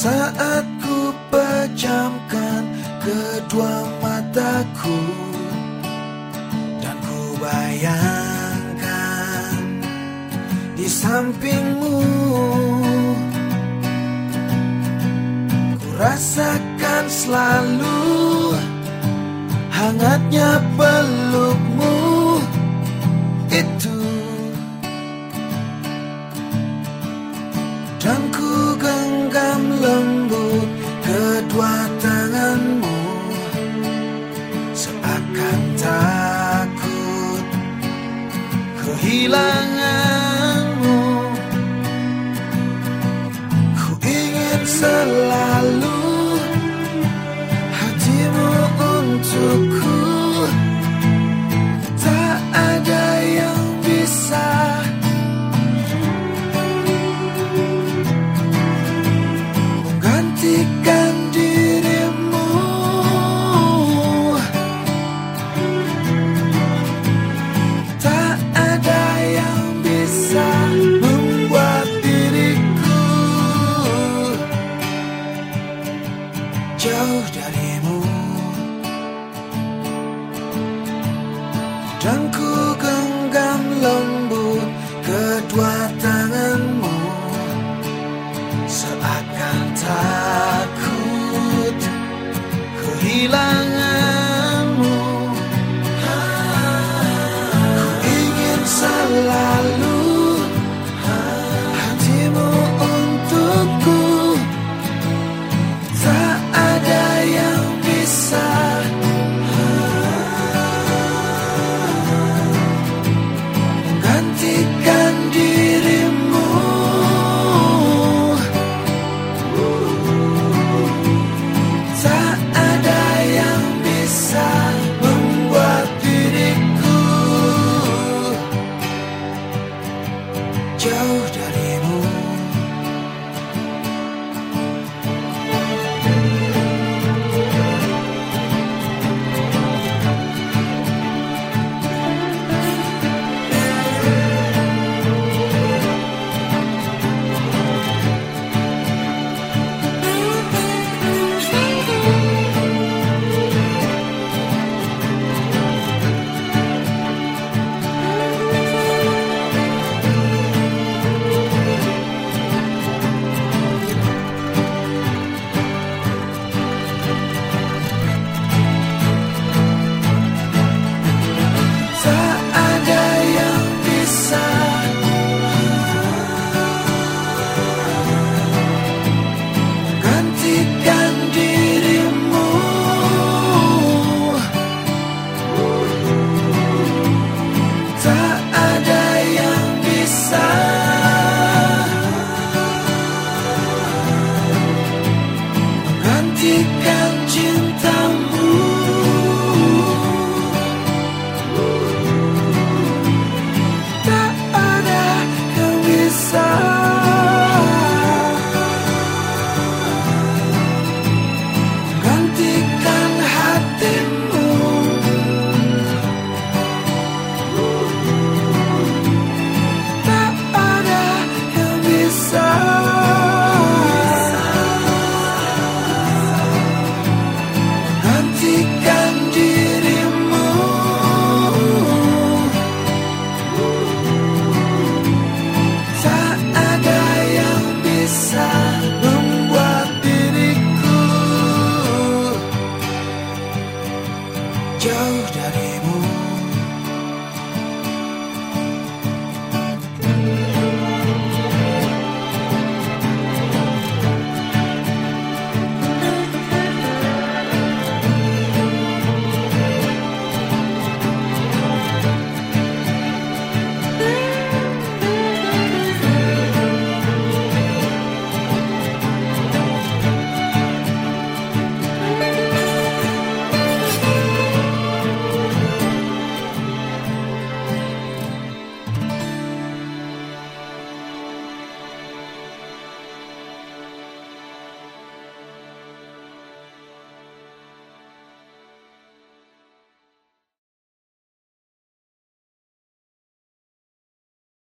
Saat ku pejamkan kedua mataku Dan ku bayangkan di sampingmu Ku rasakan selalu hangatnya pelukmu. Itu kehilanganmu. Ku ingin selalu jauh darimu. Dan ku